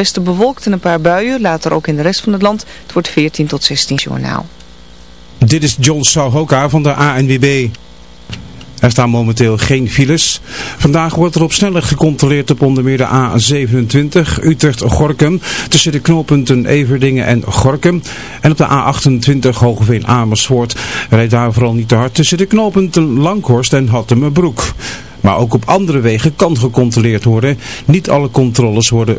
westen bewolkt en een paar buien, later ook in de rest van het land. Het wordt 14 tot 16 journaal. Dit is John Souhoka van de ANWB. Er staan momenteel geen files. Vandaag wordt er op snelheid gecontroleerd op onder meer de A27 Utrecht-Gorkum tussen de knooppunten Everdingen en Gorkum. En op de A28 Hogeveen-Amersfoort rijdt daar vooral niet te hard tussen de knooppunten Langhorst en Hattemerbroek. Maar ook op andere wegen kan gecontroleerd worden. Niet alle controles worden...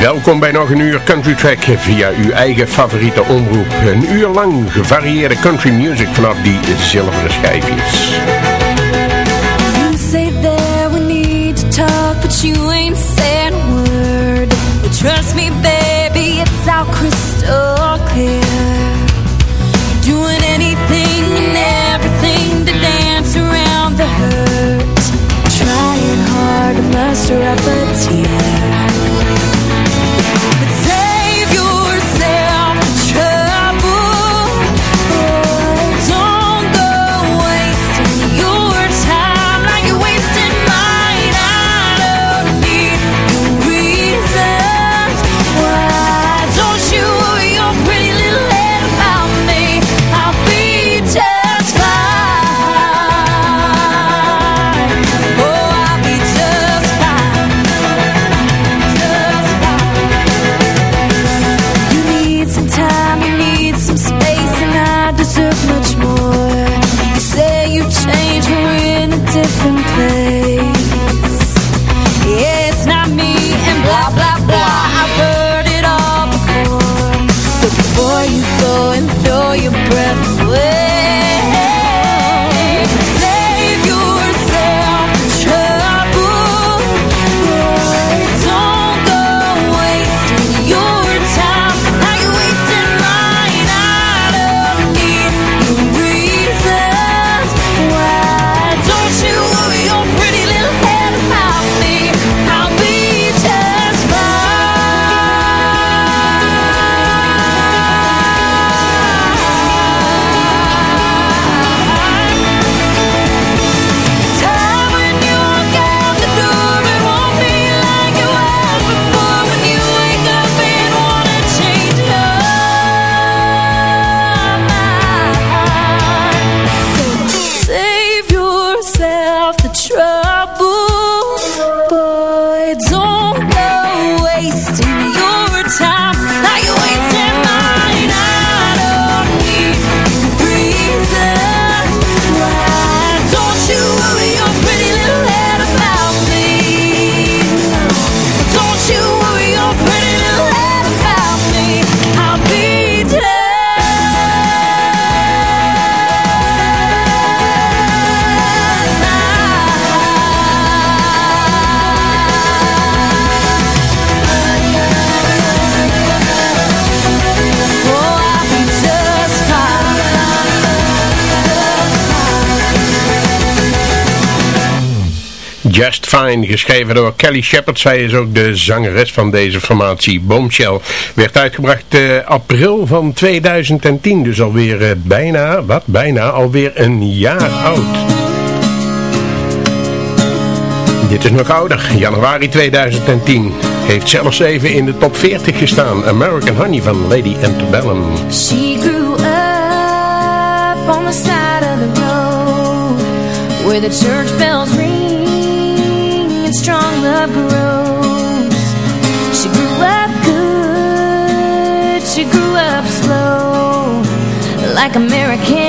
Welkom bij nog een uur Country Track via uw eigen favoriete omroep. Een uur lang gevarieerde country music vanaf die zilveren schijfjes. You say that we need to talk, but you ain't said a word. But trust me, baby, it's all crystal clear. Doing anything and everything to dance around the hurt. Trying hard to muster up a tear. Just Fine, geschreven door Kelly Shepard. Zij is ook de zangeres van deze formatie, Bombshell. Werd uitgebracht uh, april van 2010, dus alweer eh, bijna, wat bijna, alweer een jaar oud. Dit is nog ouder, januari 2010. Heeft zelfs even in de top 40 gestaan. American Honey van Lady Antebellum. She grew up on the side of the road Where the church bells ring and strong love grows. She grew up good, she grew up slow, like American.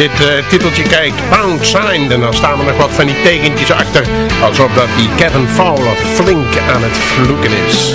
dit eh, titeltje kijkt, Pound signed en dan staan er nog wat van die tegentjes achter. Alsof dat die Kevin Fowler flink aan het vloeken is.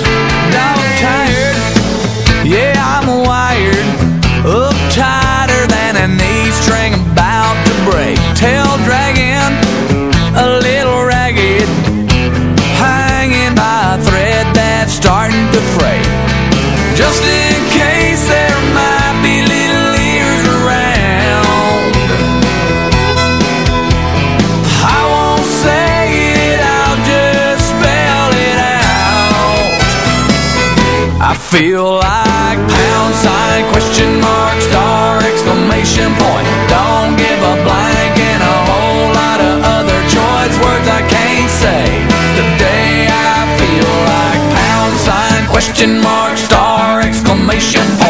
we should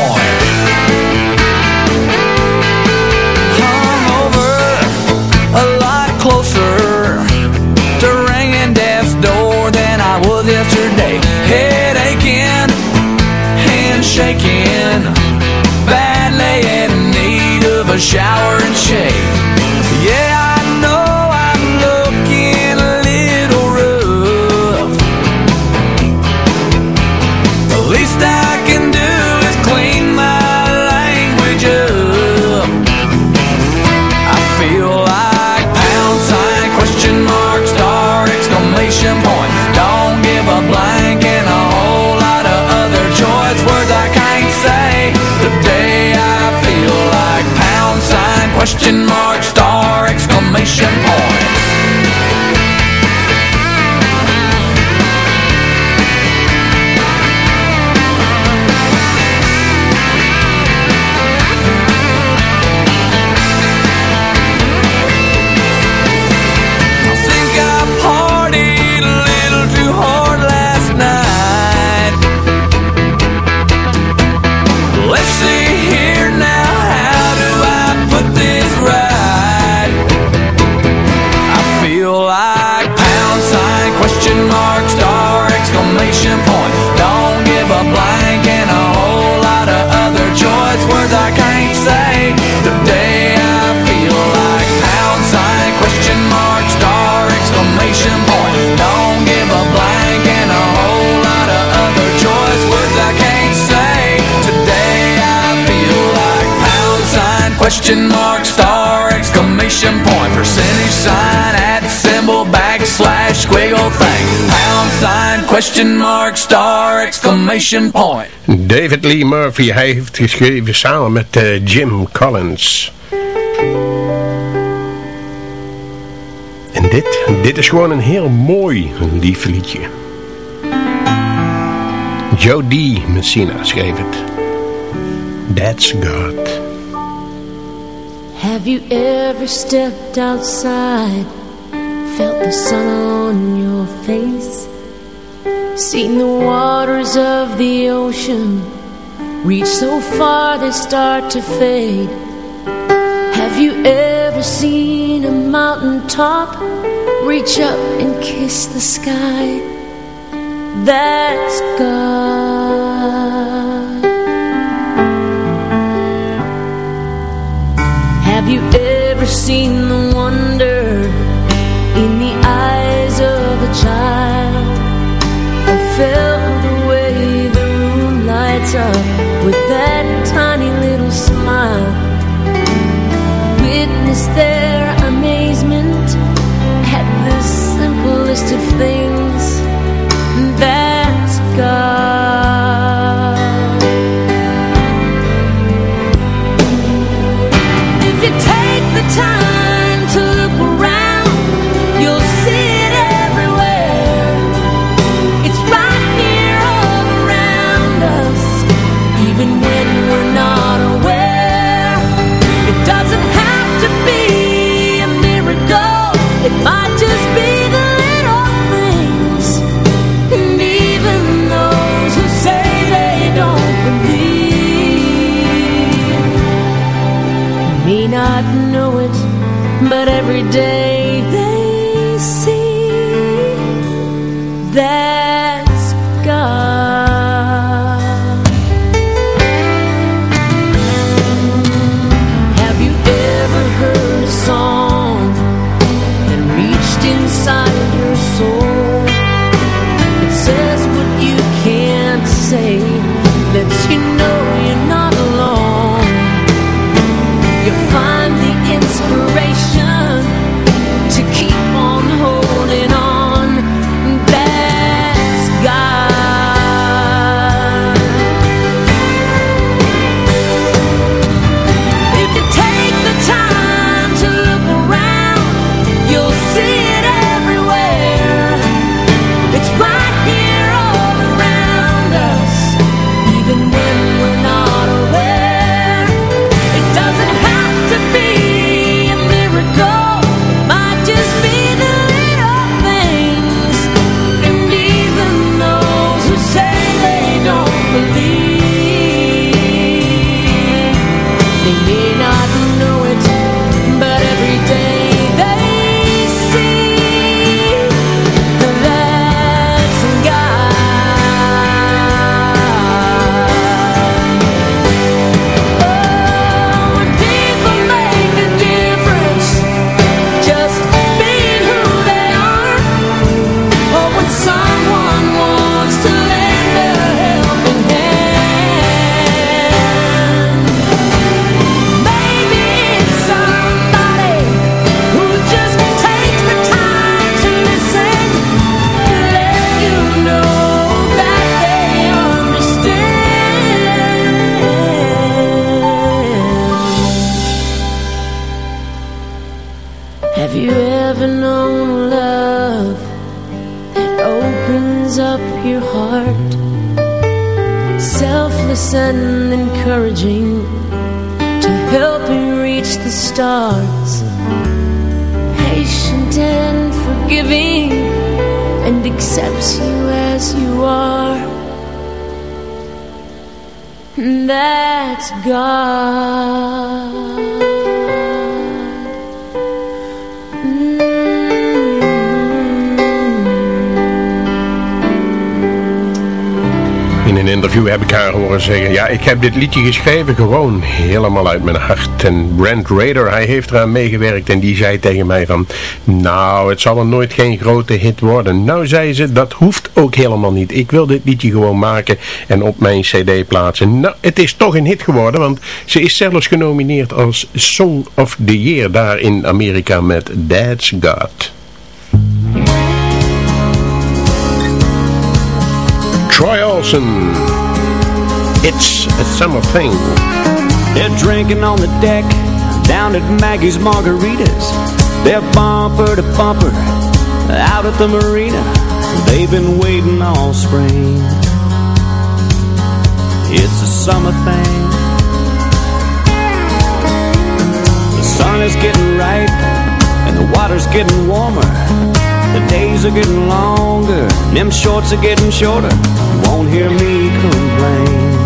question mark, star, exclamation point, percentage sign, at symbol, backslash, squiggle thing, pound sign, question mark, star, exclamation point. David Lee Murphy, hij heeft geschreven samen met uh, Jim Collins. En dit, dit is gewoon een heel mooi, lief liedje. Joe D. Messina schreef het. That's God. Have you ever stepped outside, felt the sun on your face, seen the waters of the ocean reach so far they start to fade? Have you ever seen a mountain top reach up and kiss the sky? That's God. Have you ever seen the wonder in the eyes of a child? Or felt the way the room lights up with that tiny little smile? Witness their amazement at the simplest of things. Not know it, but every day they see God. Interview heb ik haar horen zeggen, ja, ik heb dit liedje geschreven gewoon helemaal uit mijn hart. En Brent Rader, hij heeft eraan meegewerkt en die zei tegen mij van, nou, het zal er nooit geen grote hit worden. Nou, zei ze, dat hoeft ook helemaal niet. Ik wil dit liedje gewoon maken en op mijn cd plaatsen. Nou, het is toch een hit geworden, want ze is zelfs genomineerd als Song of the Year daar in Amerika met Dad's God. Troy Olsen. It's a summer thing. They're drinking on the deck down at Maggie's Margaritas. They're bumper to bumper out at the marina. They've been waiting all spring. It's a summer thing. The sun is getting right and the water's getting warmer. The days are getting longer, them shorts are getting shorter. You won't hear me complain.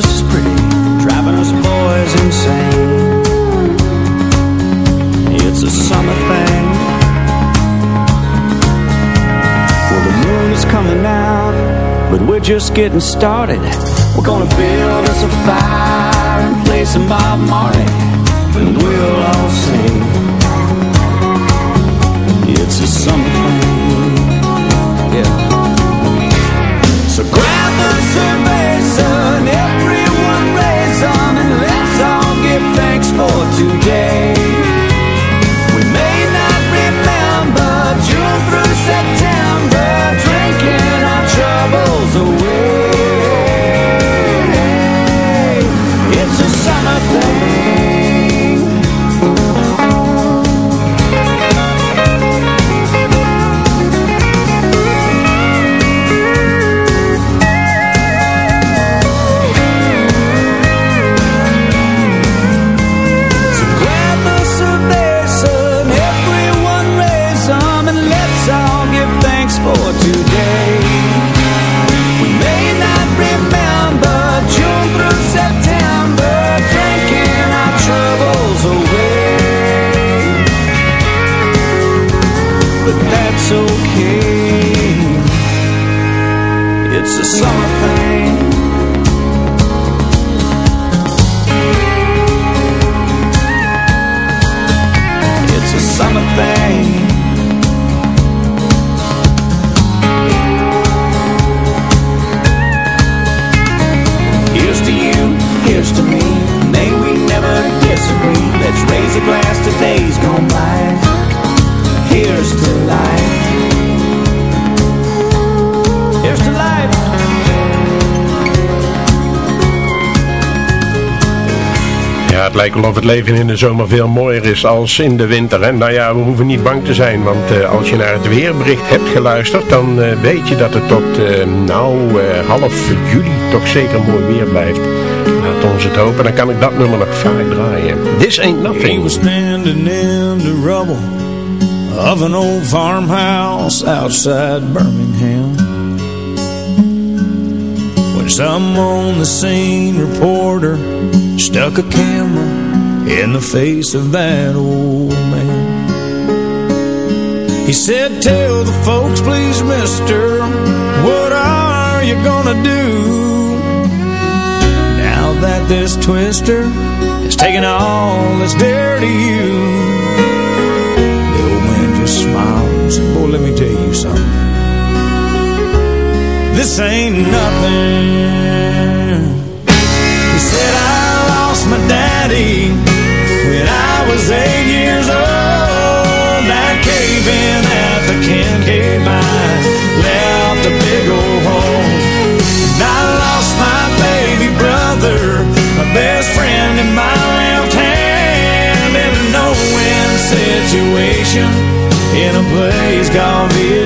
Just as pretty. Driving us boys insane. It's a summer thing. Well, the moon is coming out, but we're just getting started. We're gonna build us a fire and play some Bob Marley, and we'll all sing. It's a summer thing, lijkt wel of het leven in de zomer veel mooier is als in de winter. Hè? Nou ja, we hoeven niet bang te zijn, want eh, als je naar het weerbericht hebt geluisterd, dan eh, weet je dat het tot eh, nou half juli toch zeker mooi weer blijft. Laat ons het hopen, dan kan ik dat nummer nog vaak draaien. This Ain't Nothing. was standing in the rubble of an old farmhouse outside Birmingham. Some on the scene reporter stuck a camera in the face of that old man. He said, tell the folks, please, mister, what are you gonna do? Now that this twister has taken all that's dear to you. The old man just said, boy, let me tell you something this ain't nothing. He said, I lost my daddy when I was eight years old. I cave in at the Kincaid mine, left a big old hole. And I lost my baby brother, my best friend in my left hand, in a no-win situation in a place called Vietnam.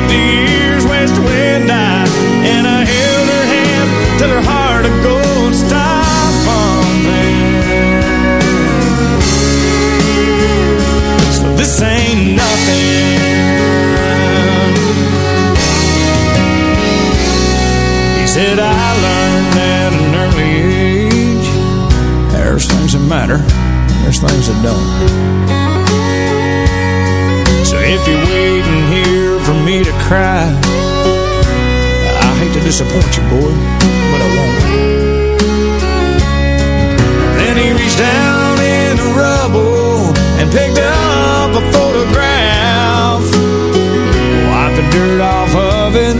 50 years west wind I, and I held her hand till her heart of gold stopped on there. So this ain't nothing. He said I learned at an early age. There's things that matter. There's things that don't. So if you're waiting here me to cry. I hate to disappoint you, boy, but I won't. Then he reached down in the rubble And picked up a photograph. Wiped the dirt off of it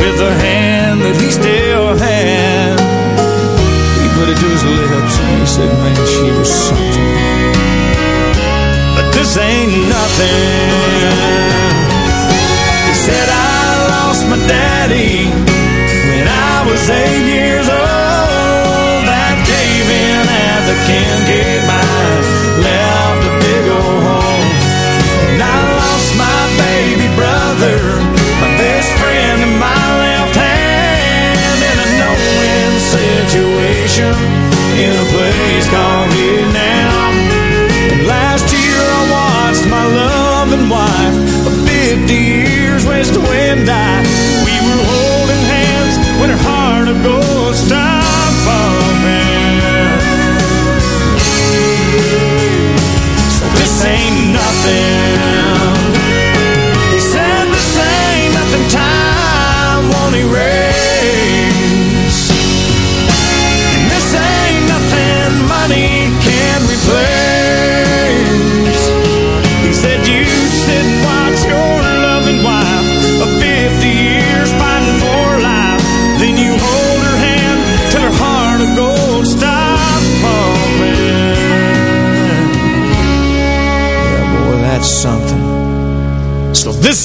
With the hand that he still had. He put it to his lips and he said, man, she was something. But this ain't nothing daddy when I was eight years old. That cave-in at the Kincaid mine left a big old hole. And I lost my baby brother, my best friend in my left hand in a no-win situation in a place called Vietnam. And last year I watched my loving wife 50 years west wind I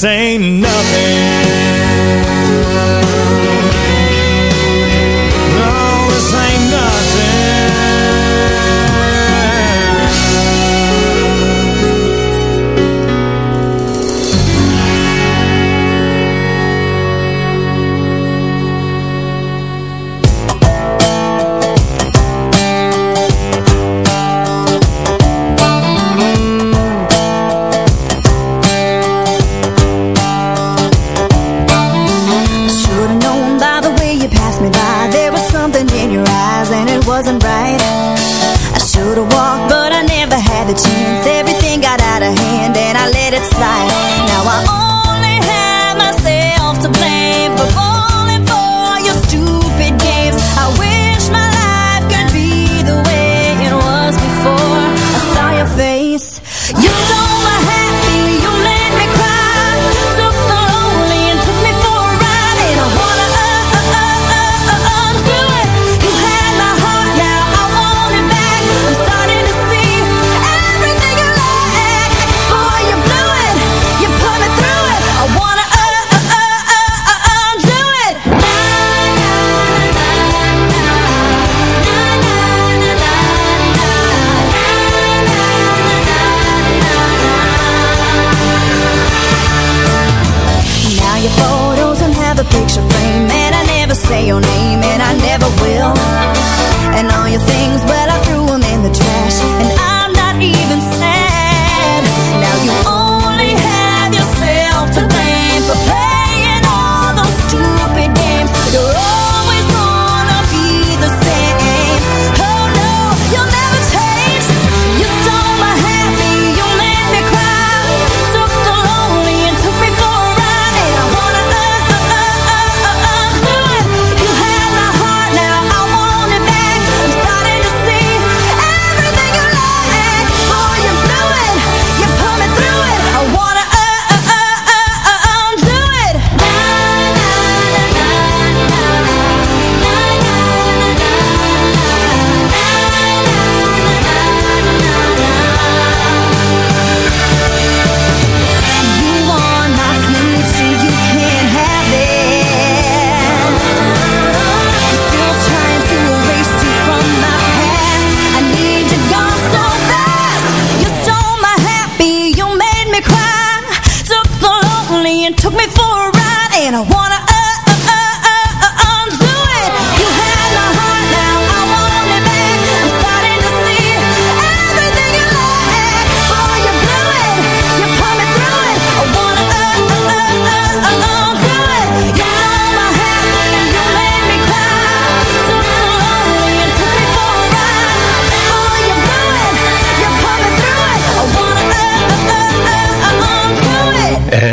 same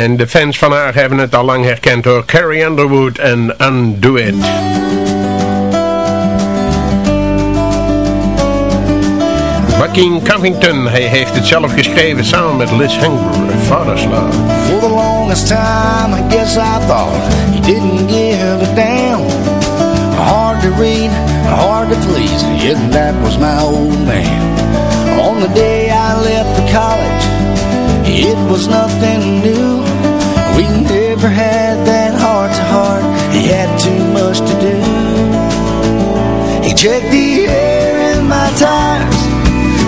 En de fans van haar hebben het al lang herkend door Carrie Underwood en Undo It. Bucking Covington, hij heeft het zelf geschreven samen met Liz Hanger, Father's Love. For the longest time, I guess I thought he didn't give a damn. Hard to read, hard to please, yet that was my old man. On the day I left for college, it was nothing new. Never had that heart to heart, he had too much to do. He checked the air in my tires,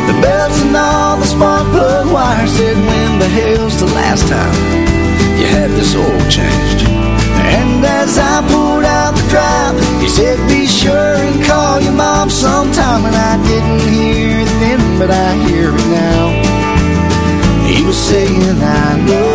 the belts and all the spark plug wires. Said, when the hell's the last time you had this oil changed? And as I pulled out the drive, he said, be sure and call your mom sometime. And I didn't hear it then, but I hear it now. He was saying, I love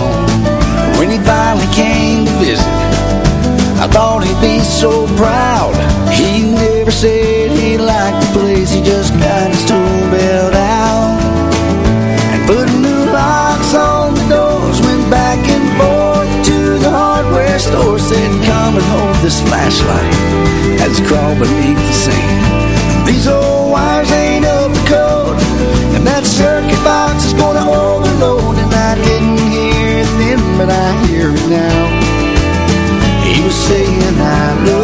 this flashlight." As he crawled beneath the sand. These old wires ain't up to code, and that circuit box is gonna overload. And I didn't hear it then, but I hear it now. He was saying, "I love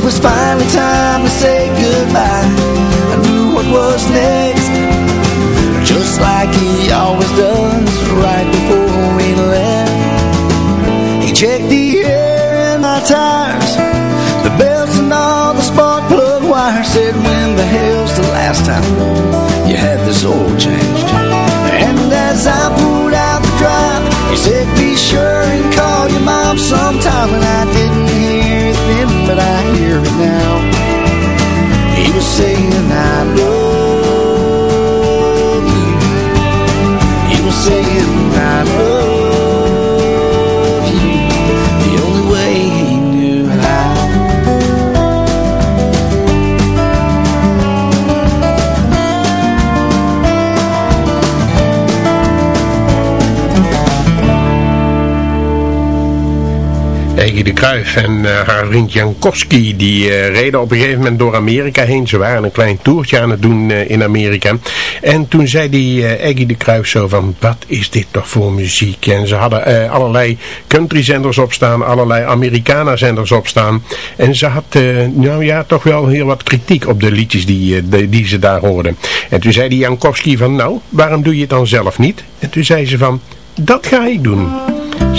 it was finally time to say goodbye, I knew what was next. Just like he always does right before we left. He checked the air in my tires, the belts and all the spark plug wires. Said, when the hell's the last time you had this oil changed? De Kruif en eh, haar vriend Jankowski, die eh, reden op een gegeven moment door Amerika heen. Ze waren een klein toertje aan het doen eh, in Amerika. En toen zei die Eggy de Kruif zo van, wat is dit toch voor muziek? En ze hadden allerlei countryzenders opstaan, allerlei Americana-zenders opstaan. En ze had, nou ja, toch wel heel wat kritiek op de liedjes die, die, die ze daar hoorden. En toen zei die Jankowski van, nou, waarom doe je het dan zelf niet? En toen zei ze van, dat ga ik doen.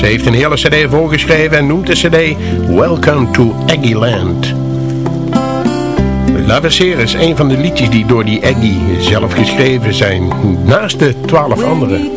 Ze heeft een hele cd voorgeschreven en noemt de cd Welcome to Aggie Land. Love Here is een van de liedjes die door die Aggie zelf geschreven zijn. Naast de twaalf andere.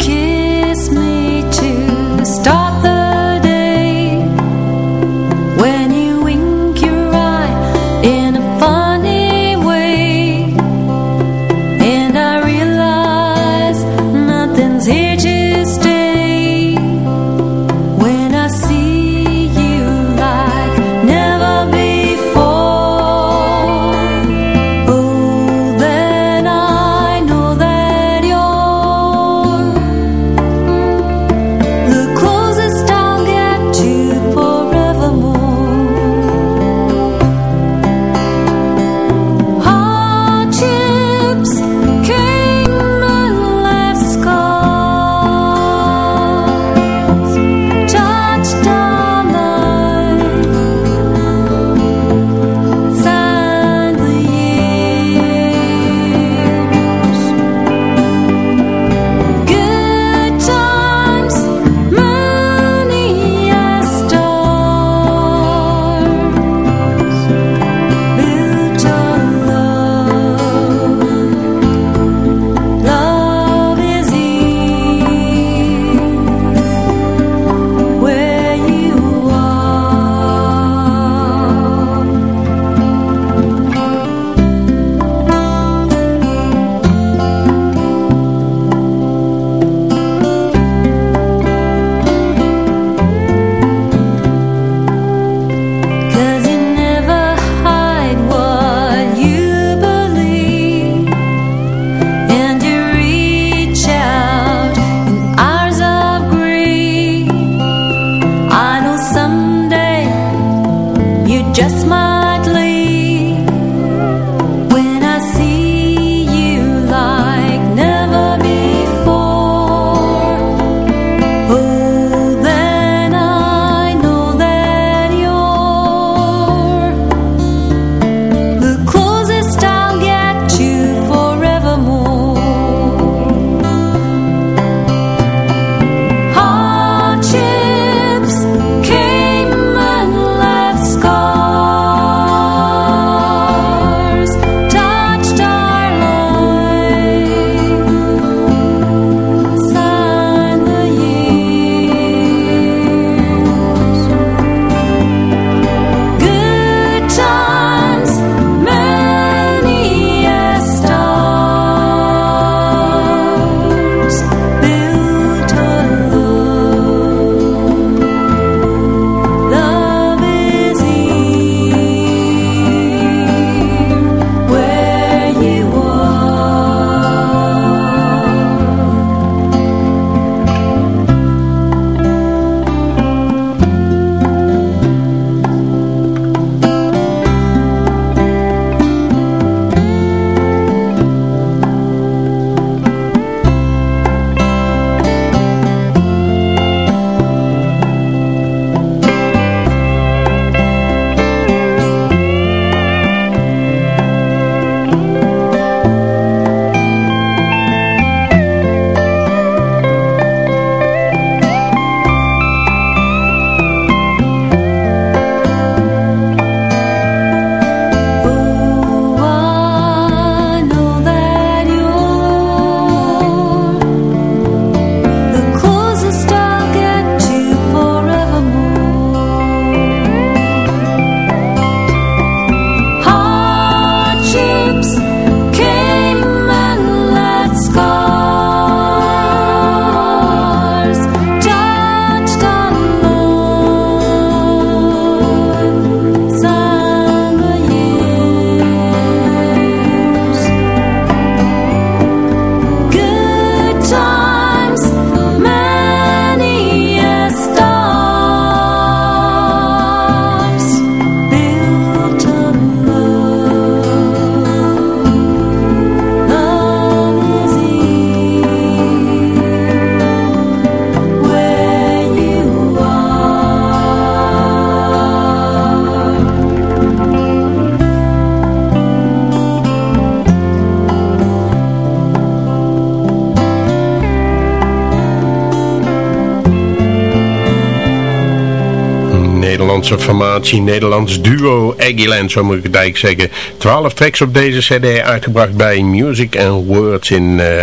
Nederlandse Nederlands duo Aggieland, zo moet ik het eigenlijk zeggen. Twaalf tracks op deze cd uitgebracht bij Music and Words in, uh,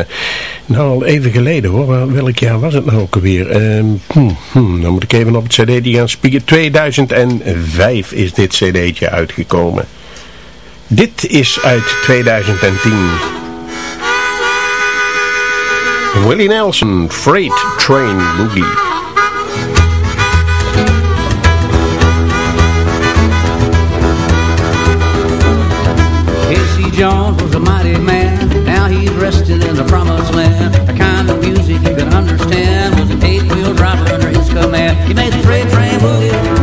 nou al even geleden hoor, welk jaar was het nou ook alweer? Um, hmm, hmm, dan moet ik even op het cd die gaan spieken. 2005 is dit cd'tje uitgekomen. Dit is uit 2010. Willie Nelson, Freight Train Boogie. Jones was a mighty man. Now he's resting in the promised land. The kind of music he could understand was an eight-wheel driver under his command. He made the freight train boogie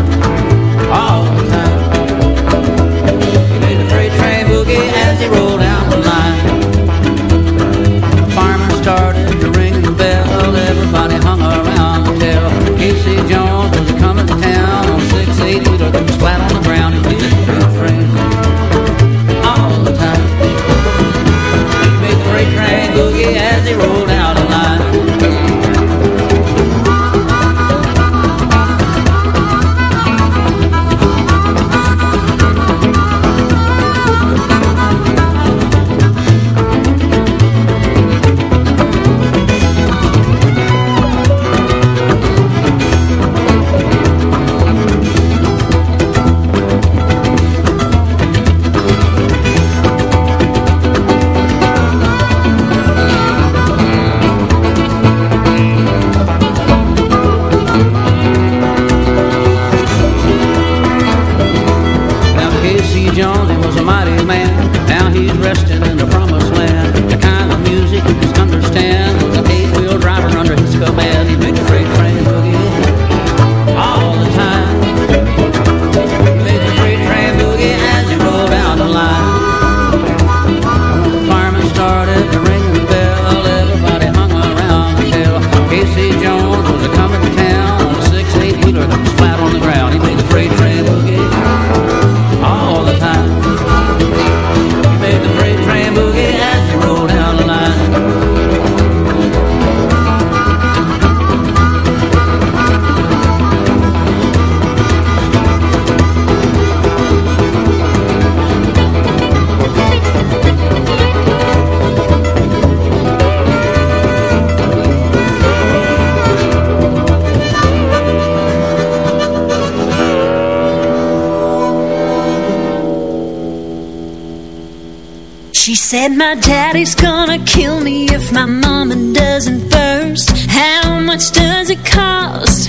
She said my daddy's gonna kill me if my mama doesn't first How much does it cost?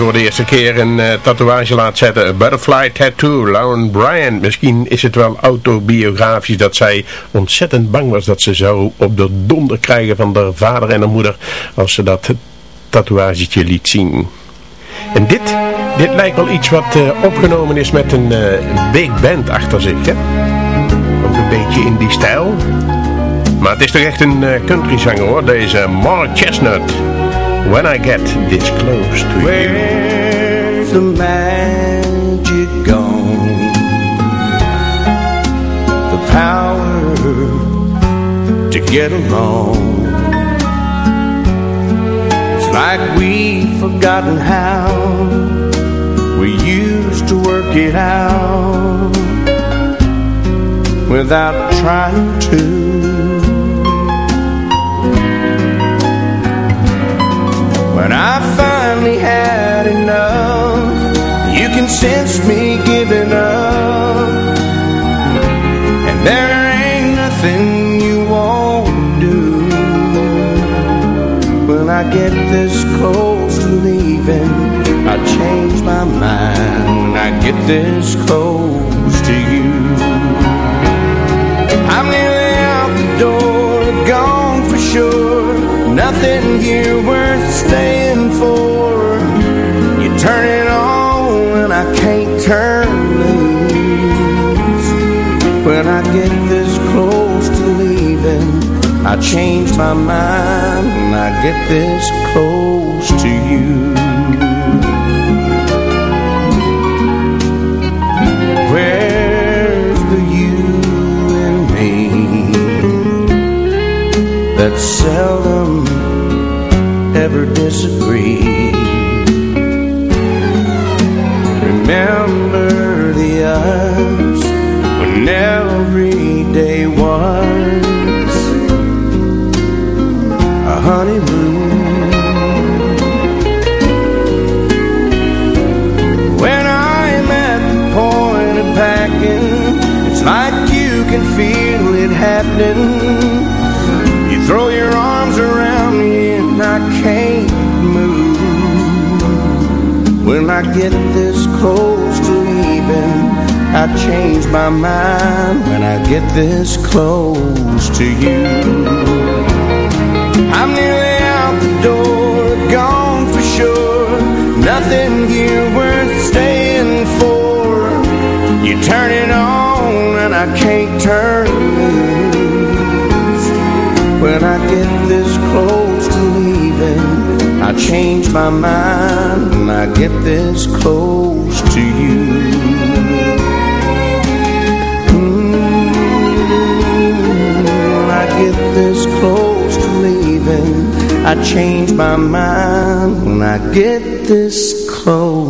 Voor de eerste keer een uh, tatoeage laat zetten. Butterfly tattoo, Lauren Bryant. Misschien is het wel autobiografisch dat zij ontzettend bang was dat ze zou op de donder krijgen van haar vader en haar moeder als ze dat tatoeagetje liet zien. En dit, dit lijkt wel iets wat uh, opgenomen is met een uh, big band achter zich. Hè? Ook een beetje in die stijl. Maar het is toch echt een uh, country zanger hoor, deze Mark Chestnut. When I get this close to Where's you. the magic gone? The power to get along. It's like we've forgotten how we used to work it out without trying to. When I finally had enough You can sense me giving up. And there ain't nothing you won't do. When I get this close to leaving I change my mind When I get this close to you. I'm nearly Nothing here worth staying for. You turn it on and I can't turn loose. When I get this close to leaving I change my mind when I get this close to you. Where's the you in me That seldom disagree. Remember the us When every day was A honeymoon. When I'm at the point of packing It's like you can feel it happening. You throw your arms around me and I can't When I get this close to leaving I change my mind when I get this close to you. I'm nearly out the door, gone for sure. Nothing here worth staying for. You turn it on and I can't turn loose. When I get this close I change my mind when I get this close to you. Mm, when I get this close to leaving I change my mind when I get this close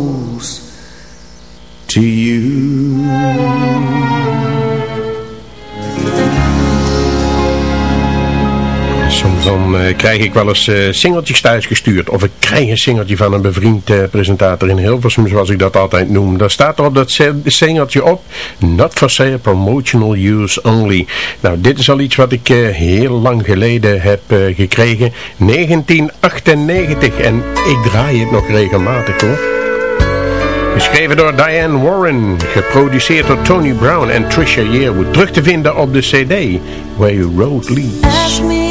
krijg ik wel eens uh, singeltjes thuisgestuurd. Of ik krijg een singeltje van een bevriend uh, presentator in Hilversum, zoals ik dat altijd noem. Daar staat er op dat singeltje op. Not for sale, promotional use only. Nou, dit is al iets wat ik heel lang geleden heb gekregen. 1998. En ik draai het nog regelmatig hoor. Geschreven door Diane Warren, geproduceerd door Tony Brown en Trisha Yearwood. Terug te vinden op de cd, Where You Road Leads.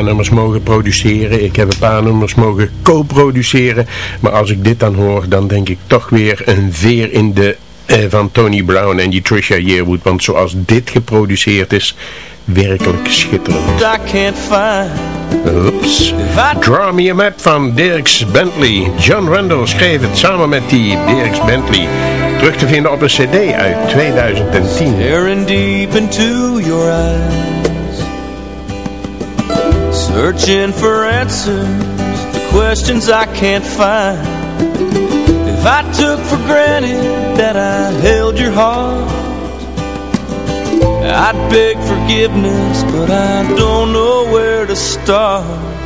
paar nummers mogen produceren. Ik heb een paar nummers mogen co-produceren. Maar als ik dit dan hoor, dan denk ik toch weer een veer in de eh, van Tony Brown en die Trisha Yearwood. Want zoals dit geproduceerd is, werkelijk schitterend. I can't find Oeps. Draw Me a Map van Dirks Bentley. John Randall schreef het samen met die Dirks Bentley. Terug te vinden op een cd uit 2010. Staring deep into your eyes Searching for answers to questions I can't find. If I took for granted that I held your heart I'd beg forgiveness, but I don't know where to start.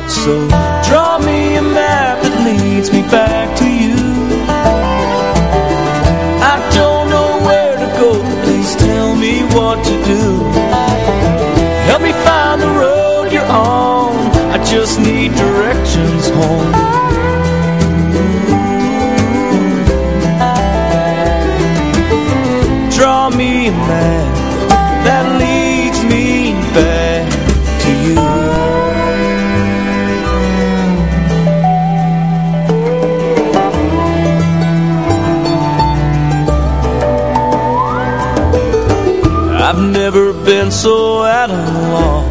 So draw me a map that leads me back to you. I don't know where to go, please tell me what to do. Help me find just need directions home. Draw me a map that leads me back to you. I've never been so at a loss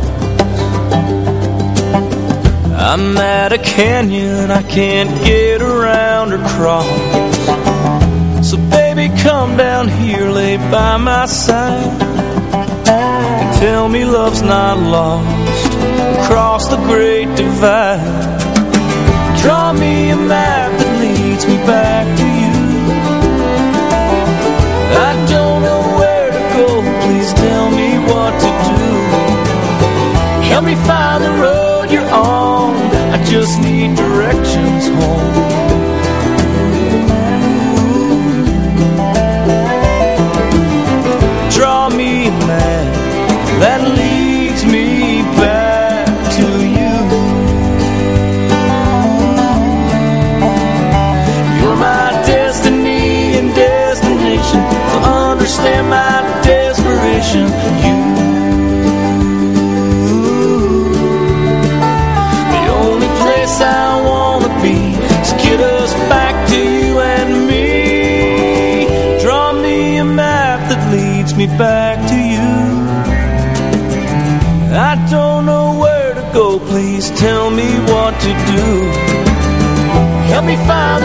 I'm at a canyon I can't get around or cross. So baby come down here, lay by my side And tell me love's not lost Across the great divide. Draw me a map that leads me back to you. I find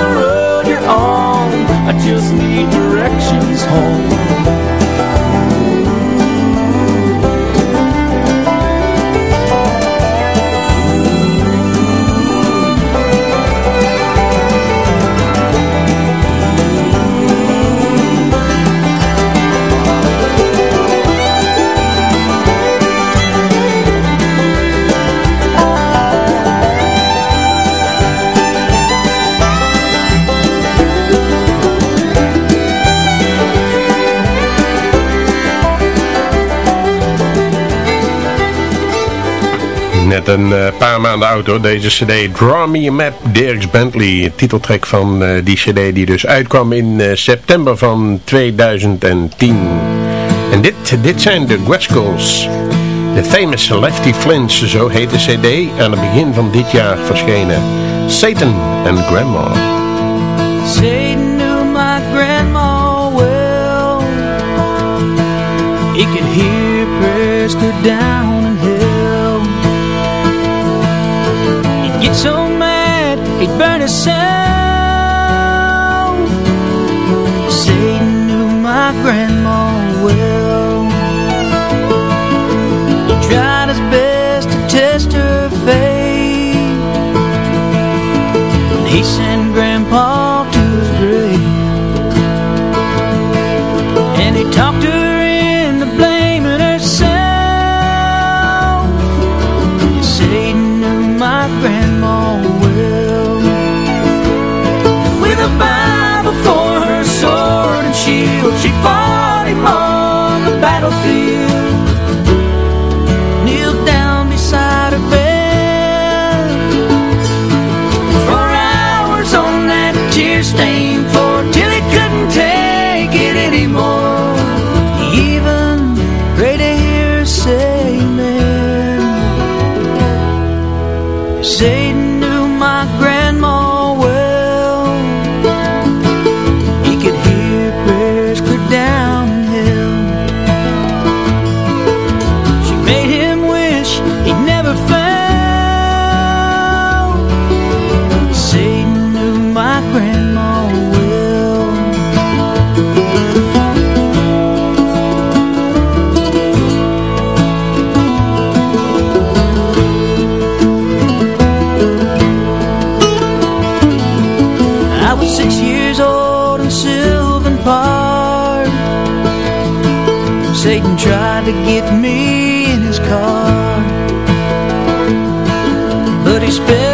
een uh, paar maanden oud hoor, deze cd. Draw Me a Map, Dirks Bentley. Titeltrack van uh, die cd die dus uitkwam in uh, september van 2010. En dit, dit zijn de Wescals. De famous Lefty Flints, zo heet de cd. Aan het begin van dit jaar verschenen. Satan and Grandma. Satan knew my grandma well. He could hear prayers go down Get so mad, he'd burn himself. Satan knew my grandma well. He tried his best to test her faith. And he sent grandpa to his grave. And he talked her Satan tried to get me in his car. But he sped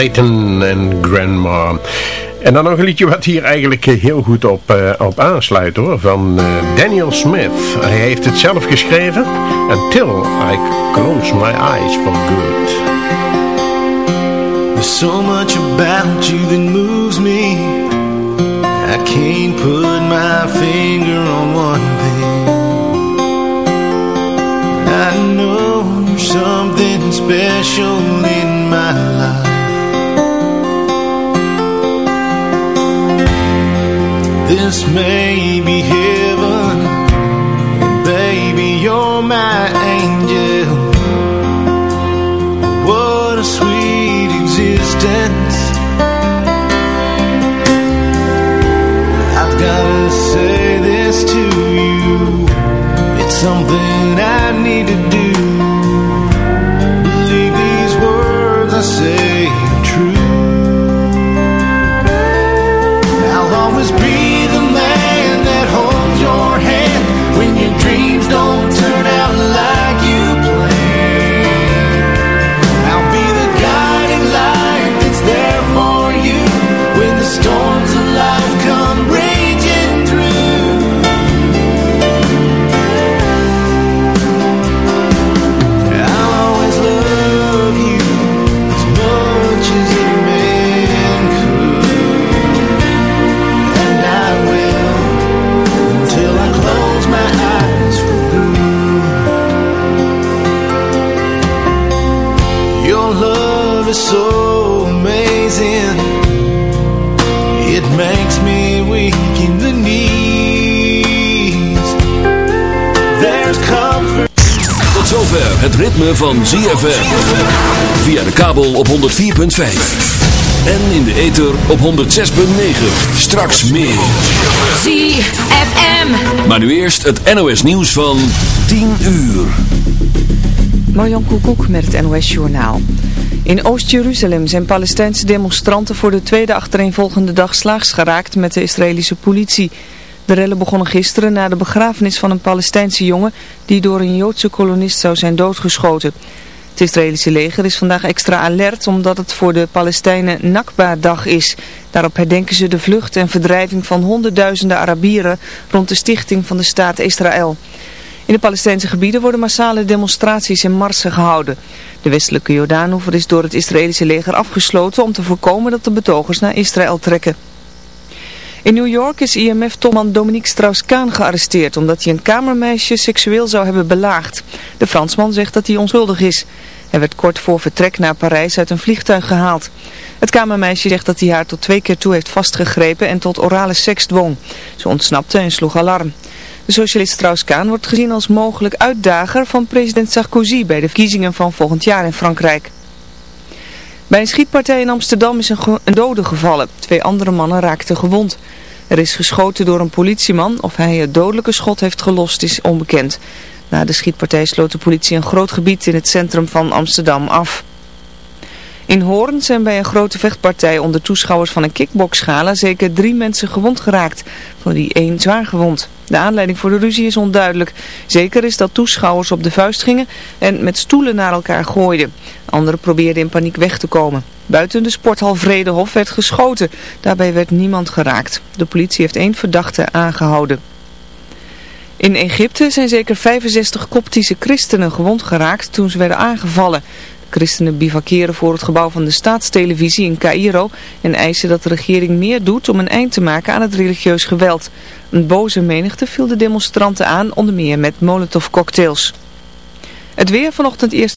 Satan en Grandma. En dan nog een liedje wat hier eigenlijk eh, heel goed op, eh, op aansluit hoor. Van eh, Daniel Smith. Hij heeft het zelf geschreven. Until I close my eyes for good. There's so much about you that moves me. I can't put my finger on one thing. I know there's something special in my life. just maybe het ritme van ZFM. Via de kabel op 104.5. En in de ether op 106.9. Straks meer. ZFM. Maar nu eerst het NOS nieuws van 10 uur. Marjan Koekoek met het NOS Journaal. In Oost-Jeruzalem zijn Palestijnse demonstranten voor de tweede achtereenvolgende dag slaags geraakt met de Israëlische politie. De rellen begonnen gisteren na de begrafenis van een Palestijnse jongen die door een Joodse kolonist zou zijn doodgeschoten. Het Israëlische leger is vandaag extra alert omdat het voor de Palestijnen Nakba-dag is. Daarop herdenken ze de vlucht en verdrijving van honderdduizenden Arabieren rond de stichting van de staat Israël. In de Palestijnse gebieden worden massale demonstraties en marsen gehouden. De westelijke Jordaanoever is door het Israëlische leger afgesloten om te voorkomen dat de betogers naar Israël trekken. In New York is IMF-topman Dominique Strauss-Kaan gearresteerd omdat hij een kamermeisje seksueel zou hebben belaagd. De Fransman zegt dat hij onschuldig is. Hij werd kort voor vertrek naar Parijs uit een vliegtuig gehaald. Het kamermeisje zegt dat hij haar tot twee keer toe heeft vastgegrepen en tot orale seks dwong. Ze ontsnapte en sloeg alarm. De socialist Strauss-Kaan wordt gezien als mogelijk uitdager van president Sarkozy bij de verkiezingen van volgend jaar in Frankrijk. Bij een schietpartij in Amsterdam is een, een dode gevallen. Twee andere mannen raakten gewond. Er is geschoten door een politieman. Of hij het dodelijke schot heeft gelost is onbekend. Na de schietpartij sloot de politie een groot gebied in het centrum van Amsterdam af. In Hoorn zijn bij een grote vechtpartij onder toeschouwers van een kickboxgala zeker drie mensen gewond geraakt, van die één zwaar gewond. De aanleiding voor de ruzie is onduidelijk. Zeker is dat toeschouwers op de vuist gingen en met stoelen naar elkaar gooiden. Anderen probeerden in paniek weg te komen. Buiten de sporthal Vredehof werd geschoten. Daarbij werd niemand geraakt. De politie heeft één verdachte aangehouden. In Egypte zijn zeker 65 koptische christenen gewond geraakt toen ze werden aangevallen. Christenen bivakeren voor het gebouw van de staatstelevisie in Cairo en eisen dat de regering meer doet om een eind te maken aan het religieus geweld. Een boze menigte viel de demonstranten aan, onder meer met molotovcocktails. Het weer vanochtend eerst...